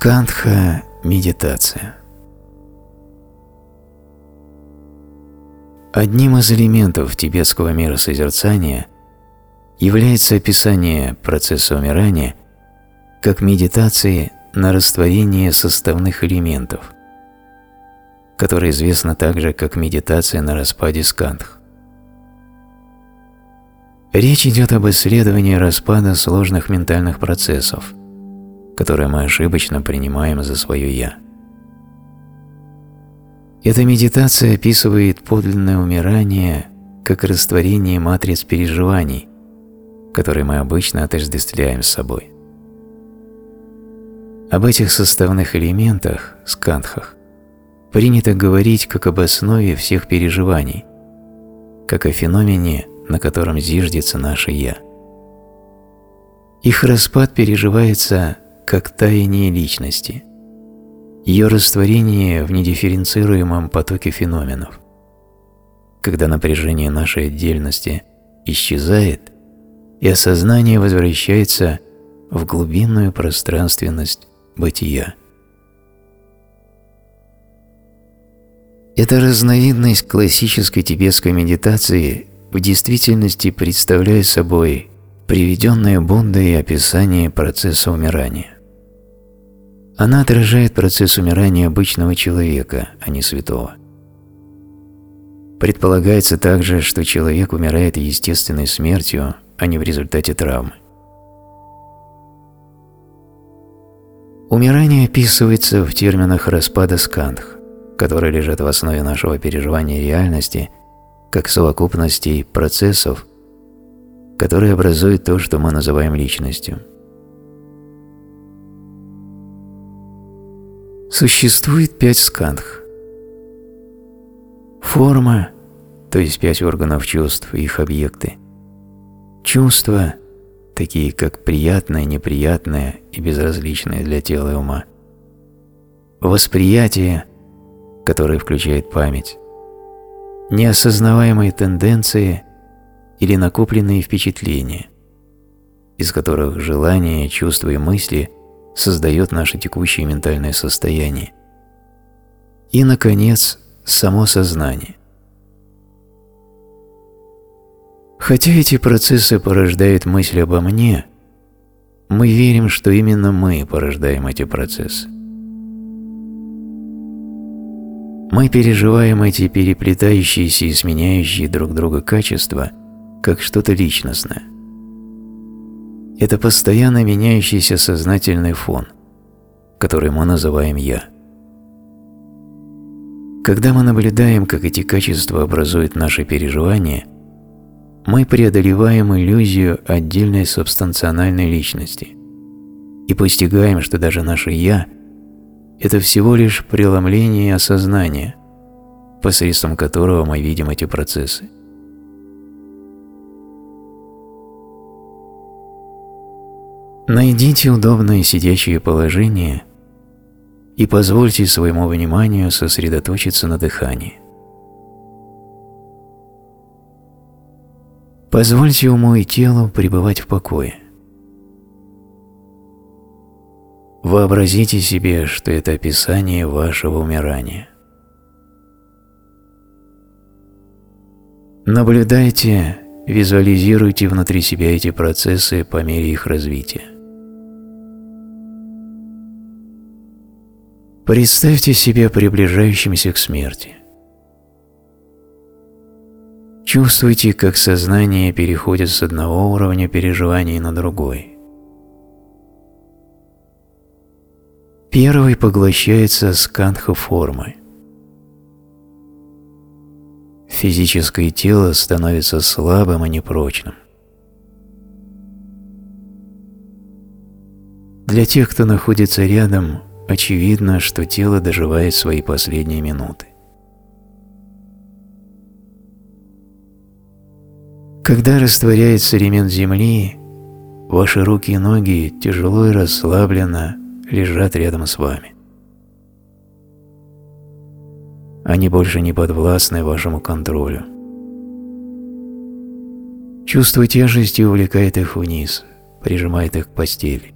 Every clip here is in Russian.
Скандха – медитация. Одним из элементов тибетского мира созерцания является описание процесса умирания как медитации на растворение составных элементов, которое известно также как медитация на распаде скандх. Речь идет об исследовании распада сложных ментальных процессов, которые мы ошибочно принимаем за свое «я». Эта медитация описывает подлинное умирание как растворение матриц переживаний, которые мы обычно отождествляем с собой. Об этих составных элементах, скандхах, принято говорить как об основе всех переживаний, как о феномене, на котором зиждется наше «я». Их распад переживается как таяние личности, ее растворение в недифференцируемом потоке феноменов. Когда напряжение нашей отдельности исчезает, и осознание возвращается в глубинную пространственность бытия. Эта разновидность классической тибетской медитации в действительности представляет собой приведенное Бундой описание процесса умирания. Она отражает процесс умирания обычного человека, а не святого. Предполагается также, что человек умирает естественной смертью, а не в результате травмы. Умирание описывается в терминах распада скандх, которые лежат в основе нашего переживания реальности, как совокупности процессов, которые образуют то, что мы называем личностью – Существует пять скандх. Форма, то есть пять органов чувств и их объекты. Чувства, такие как приятное, неприятное и безразличное для тела и ума. Восприятие, которое включает память. Неосознаваемые тенденции или накопленные впечатления, из которых желания, чувства и мысли – создает наше текущее ментальное состояние. И, наконец, само сознание. Хотя эти процессы порождают мысль обо мне, мы верим, что именно мы порождаем эти процессы. Мы переживаем эти переплетающиеся и сменяющие друг друга качества как что-то личностное – это постоянно меняющийся сознательный фон, который мы называем «я». Когда мы наблюдаем, как эти качества образуют наши переживания, мы преодолеваем иллюзию отдельной субстанциональной личности и постигаем, что даже наше «я» – это всего лишь преломление осознания, посредством которого мы видим эти процессы. Найдите удобное сидячее положение и позвольте своему вниманию сосредоточиться на дыхании. Позвольте уму и телу пребывать в покое. Вообразите себе, что это описание вашего умирания. Наблюдайте, визуализируйте внутри себя эти процессы по мере их развития. Представьте себя приближающимся к смерти. Чувствуйте, как сознание переходит с одного уровня переживаний на другой. Первый поглощается скандха формы. Физическое тело становится слабым и непрочным. Для тех, кто находится рядом, очевидно, что тело доживает свои последние минуты. Когда растворяется ремень земли, ваши руки и ноги тяжело и расслабленно лежат рядом с вами. Они больше не подвластны вашему контролю. Чувство тяжести увлекает их вниз, прижимает их к постели.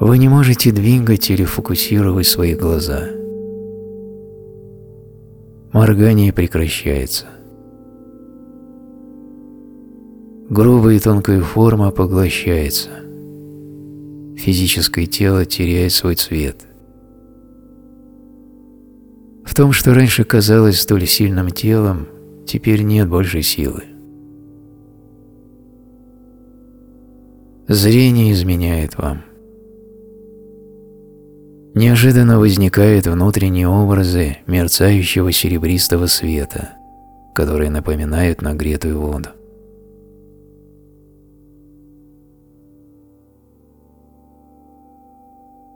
Вы не можете двигать или фокусировать свои глаза. Моргание прекращается. Грубая и тонкая форма поглощается. Физическое тело теряет свой цвет. В том, что раньше казалось столь сильным телом, теперь нет больше силы. Зрение изменяет вам. Неожиданно возникают внутренние образы мерцающего серебристого света, которые напоминают нагретую воду.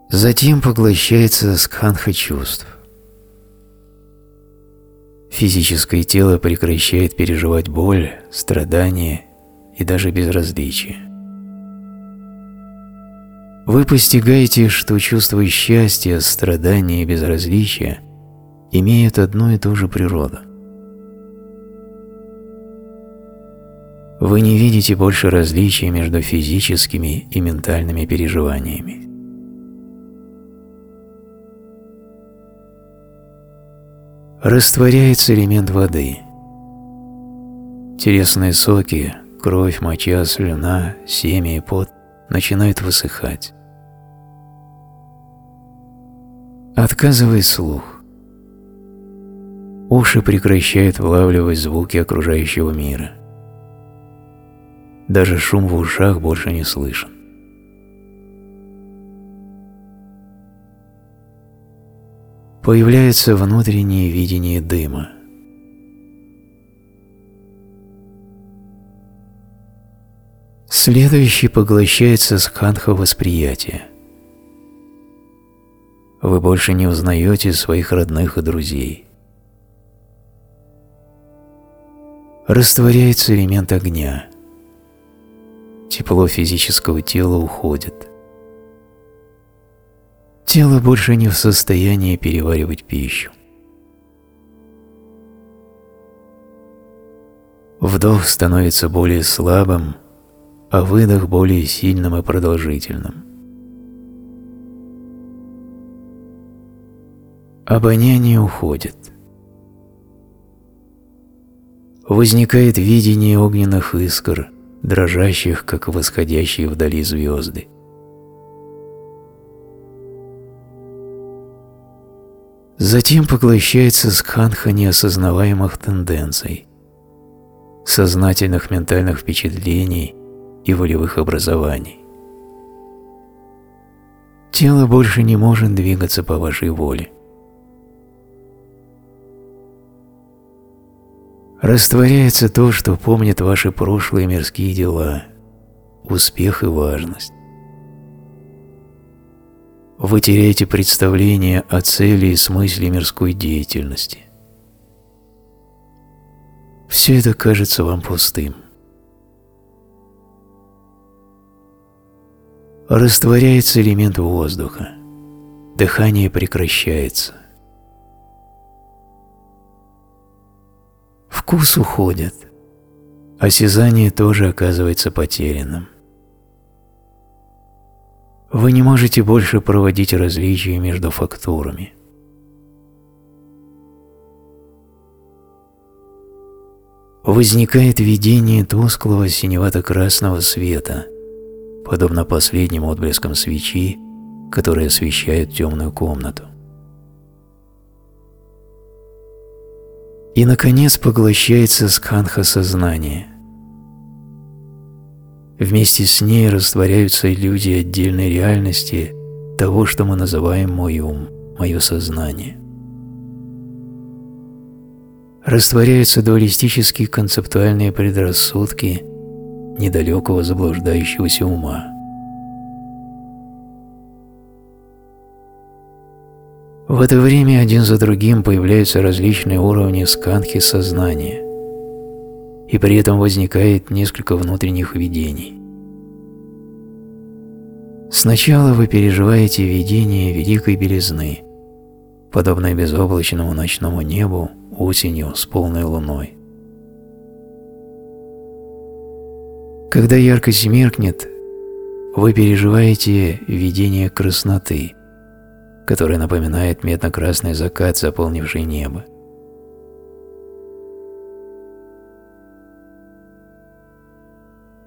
Затем поглощается сканха чувств. Физическое тело прекращает переживать боль, страдания и даже безразличие. Вы постигаете, что чувство счастья, страдания и безразличия имеют одну и ту же природу. Вы не видите больше различия между физическими и ментальными переживаниями. Растворяется элемент воды. Телесные соки, кровь, моча, слюна, семя и пот начинают высыхать. Отказывай слух. Уши прекращают вылавливать звуки окружающего мира. Даже шум в ушах больше не слышен. появляется внутреннее видение дыма. Следующий поглощается сканха восприятия. Вы больше не узнаете своих родных и друзей. Растворяется элемент огня. Тепло физического тела уходит. Тело больше не в состоянии переваривать пищу. Вдох становится более слабым, а выдох более сильным и продолжительным. Обоняние уходит. Возникает видение огненных искр, дрожащих, как восходящие вдали звезды. Затем поглощается сканха неосознаваемых тенденций, сознательных ментальных впечатлений и волевых образований. Тело больше не может двигаться по вашей воле. Растворяется то, что помнит ваши прошлые мирские дела, успех и важность вы теряете представление о цели и смысле мирской деятельности. Все это кажется вам пустым. Растворяется элемент воздуха, дыхание прекращается. Вкус уходит, осязание тоже оказывается потерянным. Вы не можете больше проводить различия между фактурами. Возникает видение тусклого синевато-красного света, подобно последним отблескам свечи, которые освещают темную комнату. И, наконец, поглощается сканха сознания – Вместе с ней растворяются иллюзии отдельной реальности того, что мы называем мой ум, мое сознание. Растворяются дуалистические концептуальные предрассудки недалекого заблуждающегося ума. В это время один за другим появляются различные уровни сканхи сознания – и при этом возникает несколько внутренних видений. Сначала вы переживаете видение великой белизны, подобное безоблачному ночному небу осенью с полной луной. Когда яркость меркнет, вы переживаете видение красноты, которое напоминает медно-красный закат, заполнивший небо.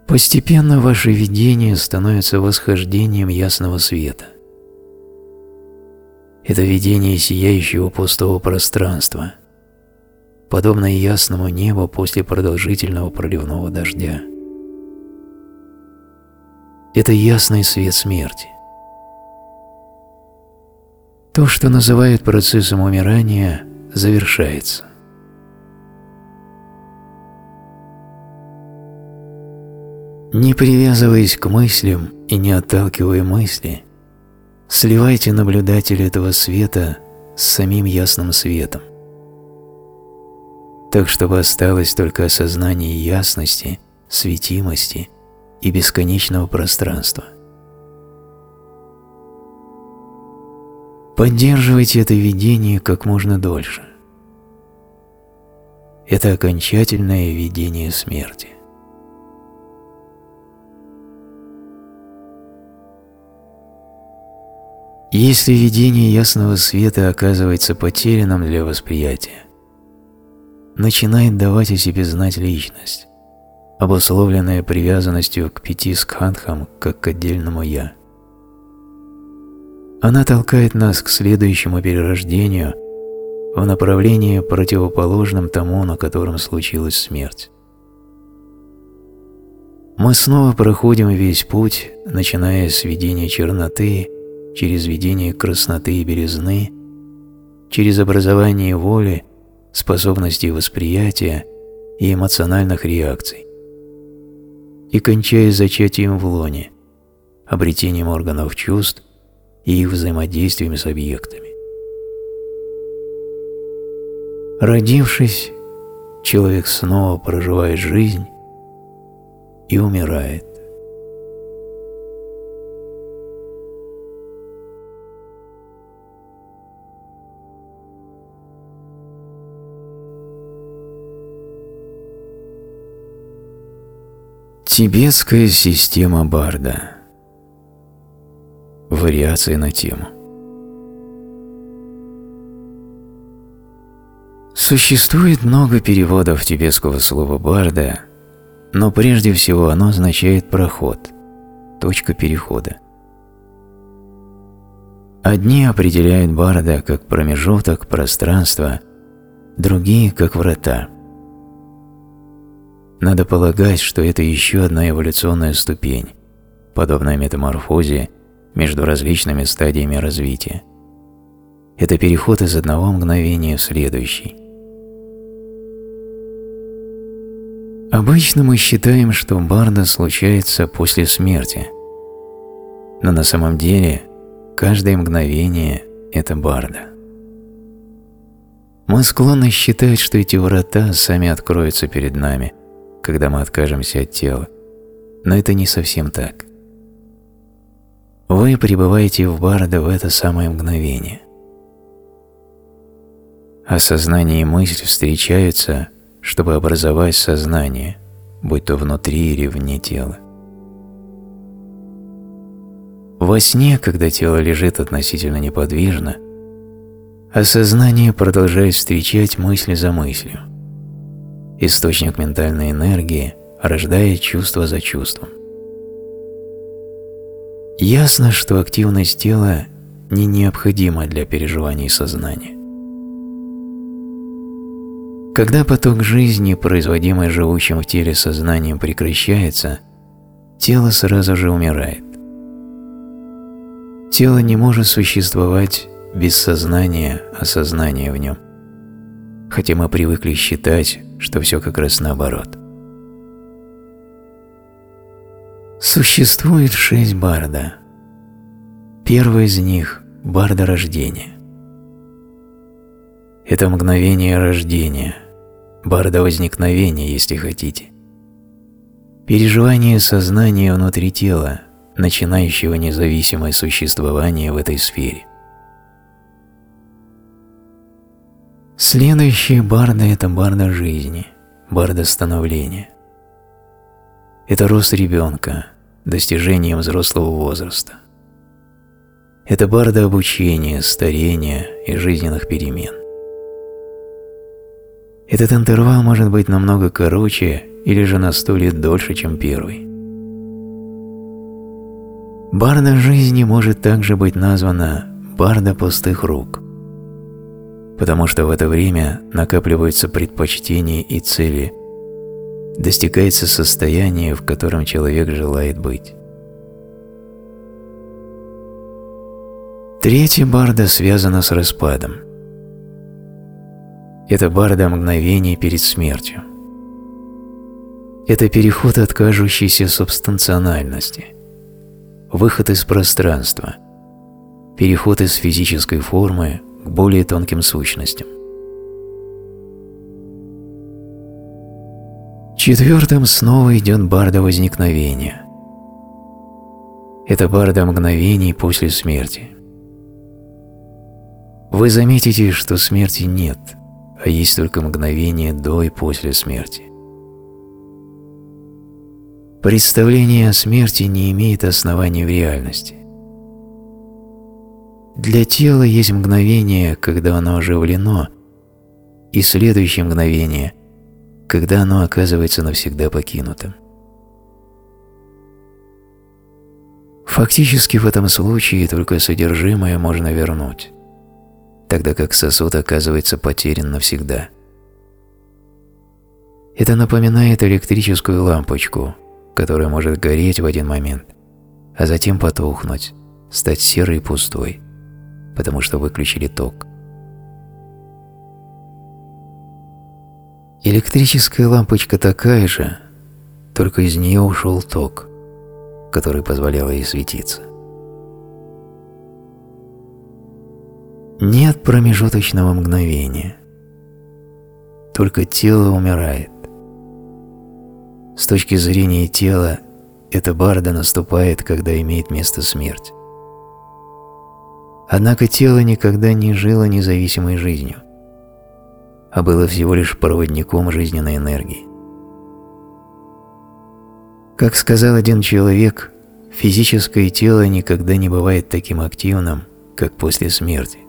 Постепенно ваше видение становится восхождением ясного света. Это видение сияющего пустого пространства, подобное ясному небу после продолжительного проливного дождя. Это ясный свет смерти. То, что называют процессом умирания, завершается. Не привязываясь к мыслям и не отталкивая мысли, сливайте наблюдателя этого света с самим ясным светом, так чтобы осталось только осознание ясности, светимости и бесконечного пространства. Поддерживайте это видение как можно дольше. Это окончательное видение смерти. Если видение ясного света оказывается потерянным для восприятия, начинает давать о себе знать личность, обусловленная привязанностью к пяти скхандхам как к отдельному «я». Она толкает нас к следующему перерождению в направлении противоположном тому, на котором случилась смерть. Мы снова проходим весь путь, начиная с видения черноты через видение красноты и белизны, через образование воли, способностей восприятия и эмоциональных реакций. И кончая зачатием в лоне, обретением органов чувств и их взаимодействием с объектами. Родившись, человек снова проживает жизнь и умирает. Тибетская система Барда. Вариации на тему. Существует много переводов тибетского слова «барда», но прежде всего оно означает «проход», «точка перехода». Одни определяют барда как промежуток, пространство, другие – как врата – надо полагать, что это еще одна эволюционная ступень, подобная метаморфозе между различными стадиями развития. Это переход из одного мгновения в следующий. Обычно мы считаем, что барда случается после смерти, но на самом деле каждое мгновение – это барда. Мы склонны считать, что эти врата сами откроются перед нами – когда мы откажемся от тела, но это не совсем так. Вы пребываете в Барда в это самое мгновение. Осознание и мысль встречаются, чтобы образовать сознание, будь то внутри или вне тела. Во сне, когда тело лежит относительно неподвижно, осознание продолжает встречать мысли за мыслью источник ментальной энергии, рождая чувство за чувством. Ясно, что активность тела не необходима для переживаний сознания. Когда поток жизни, производимый живущим в теле сознанием, прекращается, тело сразу же умирает. Тело не может существовать без сознания, осознания в нем – хотя мы привыкли считать, что все как раз наоборот. Существует шесть барда. Первый из них – барда рождения. Это мгновение рождения, барда возникновения, если хотите. Переживание сознания внутри тела, начинающего независимое существование в этой сфере. Следующая барда – это барда жизни, барда становления. Это рост ребенка, достижением взрослого возраста. Это барда обучения, старения и жизненных перемен. Этот интервал может быть намного короче или же на сто лет дольше, чем первый. Барда жизни может также быть названа барда пустых рук, потому что в это время накапливаются предпочтения и цели, достигается состояние, в котором человек желает быть. Третья барда связана с распадом. Это барда мгновений перед смертью. Это переход от кажущейся субстанциональности, выход из пространства, переход из физической формы к более тонким сущностям. Четвертым снова идет барда возникновения. Это барда мгновений после смерти. Вы заметите, что смерти нет, а есть только мгновение до и после смерти. Представление о смерти не имеет оснований в реальности. Для тела есть мгновение, когда оно оживлено, и следующее мгновение, когда оно оказывается навсегда покинутым. Фактически в этом случае только содержимое можно вернуть тогда как сосуд оказывается потерян навсегда. Это напоминает электрическую лампочку, которая может гореть в один момент, а затем потухнуть, стать серой и пустой, потому что выключили ток. Электрическая лампочка такая же, только из нее ушел ток, который позволял ей светиться. Нет промежуточного мгновения. Только тело умирает. С точки зрения тела, эта барда наступает, когда имеет место смерть. Однако тело никогда не жило независимой жизнью, а было всего лишь проводником жизненной энергии. Как сказал один человек, физическое тело никогда не бывает таким активным, как после смерти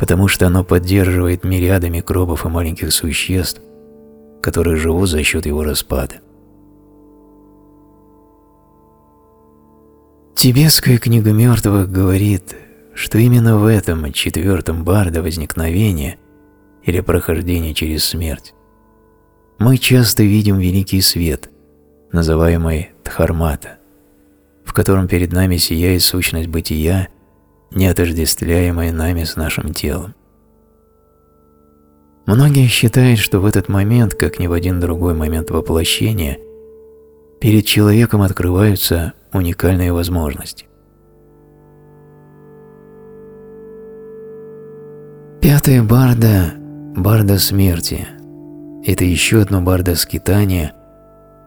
потому что оно поддерживает мириады микробов и маленьких существ, которые живут за счет его распада. Тибетская книга мертвых говорит, что именно в этом четвертом барда возникновения или прохождения через смерть мы часто видим великий свет, называемый Дхармата, в котором перед нами сияет сущность бытия не отождествляемое нами с нашим телом. Многие считают, что в этот момент, как ни в один другой момент воплощения, перед человеком открываются уникальные возможности. Пятая барда – барда смерти. Это еще одно барда скитания,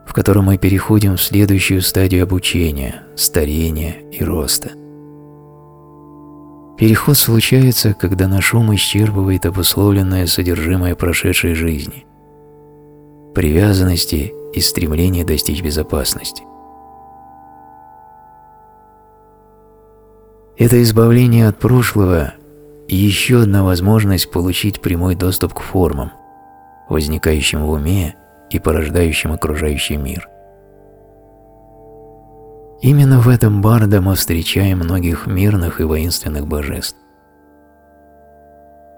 в котором мы переходим в следующую стадию обучения, старения и роста – Переход случается, когда наш ум исчерпывает обусловленное содержимое прошедшей жизни, привязанности и стремление достичь безопасности. Это избавление от прошлого еще одна возможность получить прямой доступ к формам, возникающим в уме и порождающим окружающий мир. Именно в этом барда мы встречаем многих мирных и воинственных божеств.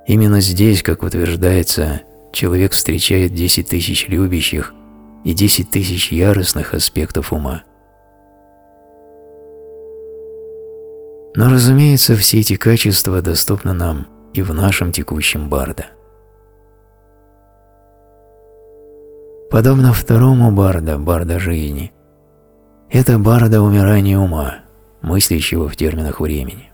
Именно здесь, как утверждается, человек встречает 10 тысяч любящих и 10 тысяч яростных аспектов ума. Но, разумеется, все эти качества доступны нам и в нашем текущем барда. Подобно второму барда, барда жизни, это барда умирания ума, мыслящего в терминах времени.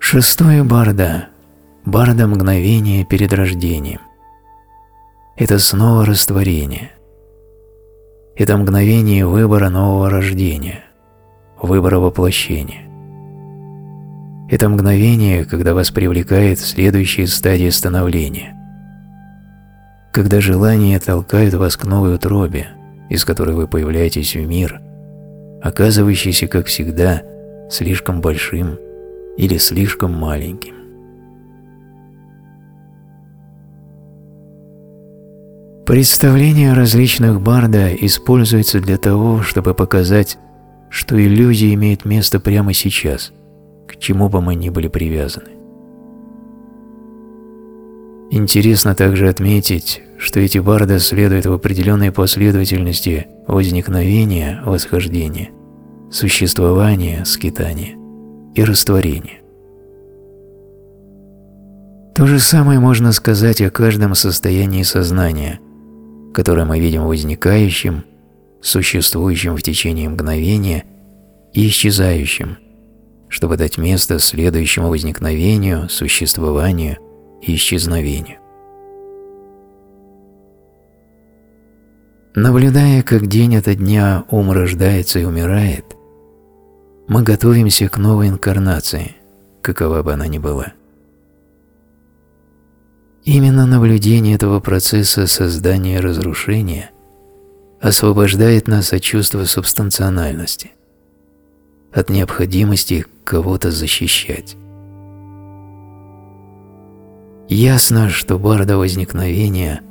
Шестое барда – барда мгновения перед рождением. Это снова растворение. Это мгновение выбора нового рождения, выбора воплощения. Это мгновение, когда вас привлекает следующая стадия становления, когда желания толкают вас к новой утробе – из которой вы появляетесь в мир, оказывающийся, как всегда, слишком большим или слишком маленьким. Представление различных барда используется для того, чтобы показать, что иллюзия имеет место прямо сейчас, к чему бы мы ни были привязаны. Интересно также отметить, что эти барды следуют в определенной последовательности возникновения, восхождения, существования, скитания и растворения. То же самое можно сказать о каждом состоянии сознания, которое мы видим возникающим, существующим в течение мгновения и исчезающим, чтобы дать место следующему возникновению, существованию и исчезновению. Наблюдая, как день ото дня ум рождается и умирает, мы готовимся к новой инкарнации, какова бы она ни была. Именно наблюдение этого процесса создания и разрушения освобождает нас от чувства субстанциональности, от необходимости кого-то защищать. Ясно, что барда возникновения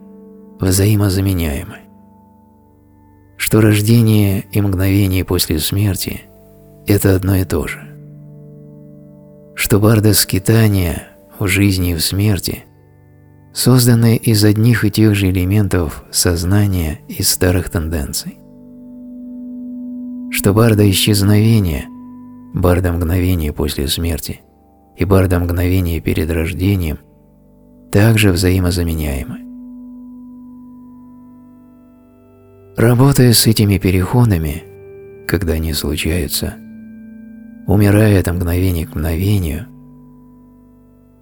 взаимозаменяемы, что рождение и мгновение после смерти – это одно и то же, что барда скитания в жизни и в смерти созданы из одних и тех же элементов сознания и старых тенденций, что барда исчезновения, барда мгновения после смерти и барда мгновения перед рождением также взаимозаменяемы. Работая с этими переходами, когда они случаются, умирая от мгновения к мгновению,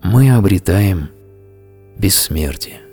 мы обретаем бессмертие.